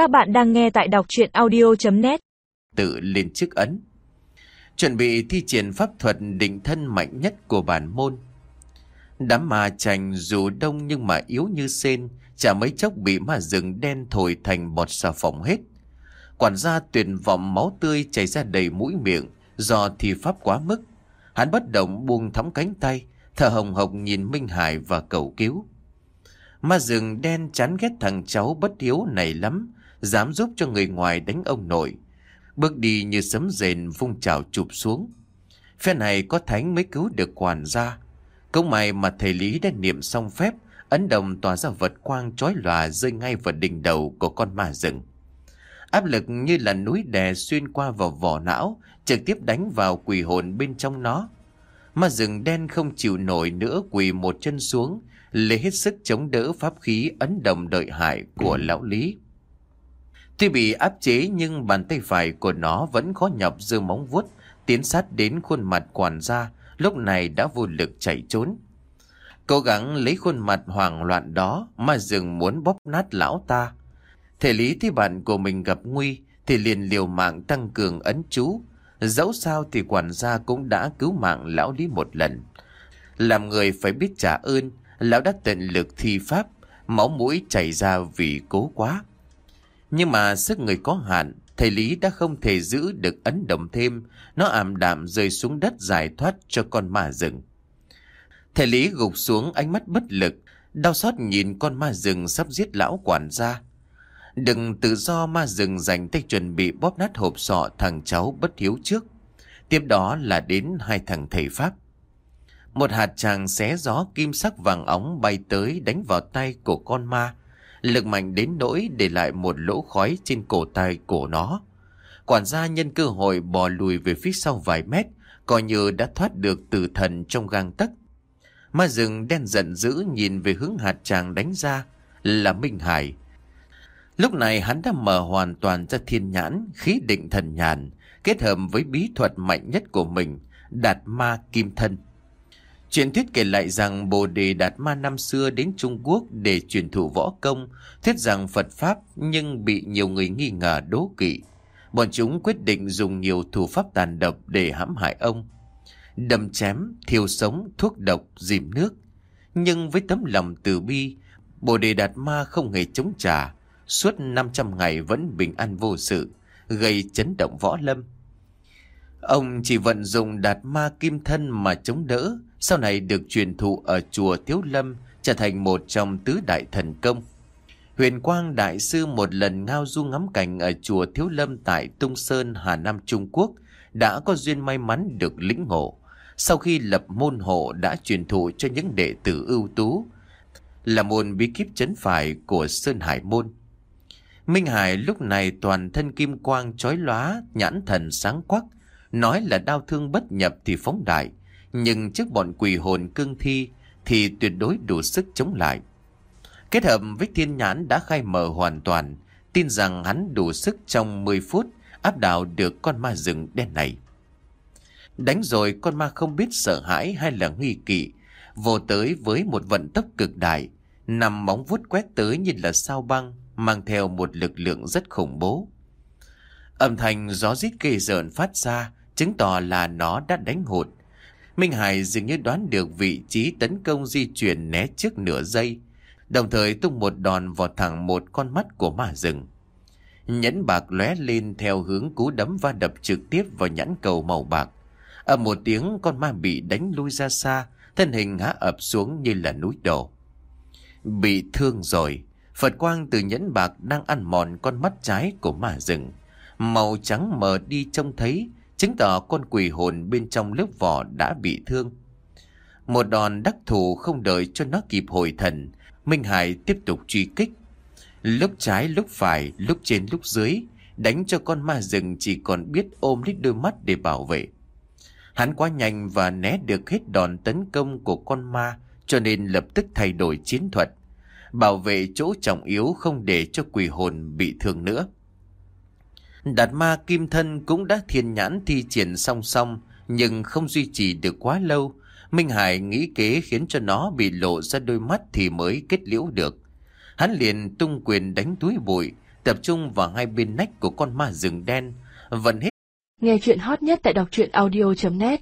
Các bạn đang nghe tại đọc chuyện audio.net Tự lên chức ấn. Chuẩn bị thi triển pháp thuật định thân mạnh nhất của bản môn. Đám ma chành dù đông nhưng mà yếu như sen, Chả mấy chốc bị ma rừng đen thổi thành bọt xà phòng hết. Quản gia tuyệt vọng máu tươi chảy ra đầy mũi miệng, Do thi pháp quá mức. Hắn bất động buông thõng cánh tay, Thở hồng hộc nhìn Minh Hải và cầu cứu. Ma rừng đen chán ghét thằng cháu bất hiếu này lắm Dám giúp cho người ngoài đánh ông nội. Bước đi như sấm rền vung trào chụp xuống. Phe này có thánh mới cứu được quản gia. Công may mà thầy Lý đã niệm xong phép, Ấn đồng tỏa ra vật quang chói lòa rơi ngay vào đỉnh đầu của con ma rừng. Áp lực như là núi đè xuyên qua vào vỏ não, Trực tiếp đánh vào quỷ hồn bên trong nó. Ma rừng đen không chịu nổi nữa, quỳ một chân xuống, Lấy hết sức chống đỡ pháp khí ấn đồng đợi hại của lão Lý. Tuy bị áp chế, nhưng bàn tay phải của nó vẫn khó nhọc dư móng vuốt, Tiến sát đến khuôn mặt quản gia, Lúc này đã vô lực chạy trốn. Cố gắng lấy khuôn mặt hoảng loạn đó Mà dừng muốn bóp nát lão ta. Thể lý thì bạn của mình gặp nguy, Thì liền liều mạng tăng cường ấn chú. Dẫu sao thì quản gia cũng đã cứu mạng lão lý một lần. Làm người phải biết trả ơn, Lão đã tận lực thi pháp, Máu mũi chảy ra vì cố quá. Nhưng mà sức người có hạn, Thầy Lý đã không thể giữ được ấn động thêm. Nó ảm đạm rơi xuống đất giải thoát cho con ma rừng. Thầy Lý gục xuống ánh mắt bất lực, Đau xót nhìn con ma rừng sắp giết lão quản gia. Đừng tự do ma rừng dành tay chuẩn bị bóp nát hộp sọ thằng cháu bất hiếu trước. Tiếp đó là đến hai thằng thầy Pháp. Một hạt tràng xé gió kim sắc vàng óng bay tới đánh vào tay của con ma. Lực mạnh đến nỗi để lại một lỗ khói trên cổ tay cổ nó. Quản gia nhân cơ hội bò lùi về phía sau vài mét, coi như đã thoát được từ thần trong gang tấc. Ma rừng đen giận dữ nhìn về hướng hạt tràng đánh ra là Minh Hải. Lúc này hắn đã mở hoàn toàn ra thiên nhãn, khí định thần nhàn, kết hợp với bí thuật mạnh nhất của mình, đạt ma kim thân chuyện thuyết kể lại rằng Bồ Đề Đạt Ma năm xưa đến Trung Quốc để truyền thụ võ công, thuyết rằng Phật Pháp nhưng bị nhiều người nghi ngờ đố kỵ. Bọn chúng quyết định dùng nhiều thủ pháp tàn độc để hãm hại ông. Đâm chém, thiêu sống, thuốc độc, dìm nước. Nhưng với tấm lòng từ bi, Bồ Đề Đạt Ma không hề chống trả, suốt 500 ngày vẫn bình an vô sự, gây chấn động võ lâm. Ông chỉ vận dụng đạt ma kim thân mà chống đỡ, sau này được truyền thụ ở chùa Thiếu Lâm, trở thành một trong tứ đại thần công. Huyền Quang Đại Sư một lần ngao du ngắm cảnh ở chùa Thiếu Lâm tại Tung Sơn, Hà Nam, Trung Quốc, đã có duyên may mắn được lĩnh ngộ. Sau khi lập môn hộ đã truyền thụ cho những đệ tử ưu tú, là môn bí kíp chấn phải của Sơn Hải Môn. Minh Hải lúc này toàn thân kim quang chói lóa, nhãn thần sáng quắc, Nói là đau thương bất nhập thì phóng đại, nhưng trước bọn quỷ hồn cương thi thì tuyệt đối đủ sức chống lại. Kết hợp với thiên nhãn đã khai mở hoàn toàn, tin rằng hắn đủ sức trong 10 phút áp đảo được con ma rừng đen này. Đánh rồi con ma không biết sợ hãi hay là nguy kỵ, vô tới với một vận tốc cực đại, nằm móng vuốt quét tới như là sao băng, mang theo một lực lượng rất khủng bố. Âm thanh gió rít ghê rợn phát ra, chứng tỏ là nó đã đánh hụt. Minh Hải dường như đoán được vị trí tấn công di chuyển né trước nửa giây, đồng thời tung một đòn vào thẳng một con mắt của ma rừng. Nhẫn bạc lóe lên theo hướng cú đấm va đập trực tiếp vào nhãn cầu màu bạc. Ở một tiếng con ma bị đánh lui ra xa, thân hình ngã ập xuống như là núi đổ. Bị thương rồi, Phật quang từ nhẫn bạc đang ăn mòn con mắt trái của ma rừng. Màu trắng mờ đi trông thấy, chứng tỏ con quỷ hồn bên trong lớp vỏ đã bị thương. Một đòn đắc thủ không đợi cho nó kịp hồi thần, Minh Hải tiếp tục truy kích. Lúc trái lúc phải, lúc trên lúc dưới, đánh cho con ma rừng chỉ còn biết ôm lít đôi mắt để bảo vệ. Hắn quá nhanh và né được hết đòn tấn công của con ma, cho nên lập tức thay đổi chiến thuật. Bảo vệ chỗ trọng yếu không để cho quỷ hồn bị thương nữa. Đạt ma kim thân cũng đã thiên nhãn thi triển song song, nhưng không duy trì được quá lâu. Minh Hải nghĩ kế khiến cho nó bị lộ ra đôi mắt thì mới kết liễu được. Hắn liền tung quyền đánh túi bụi, tập trung vào hai bên nách của con ma rừng đen, vận hết Nghe chuyện hot nhất tại đọc truyện audio.net